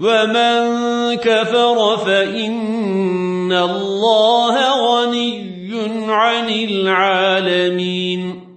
ومن كفر فإن الله غني عن العالمين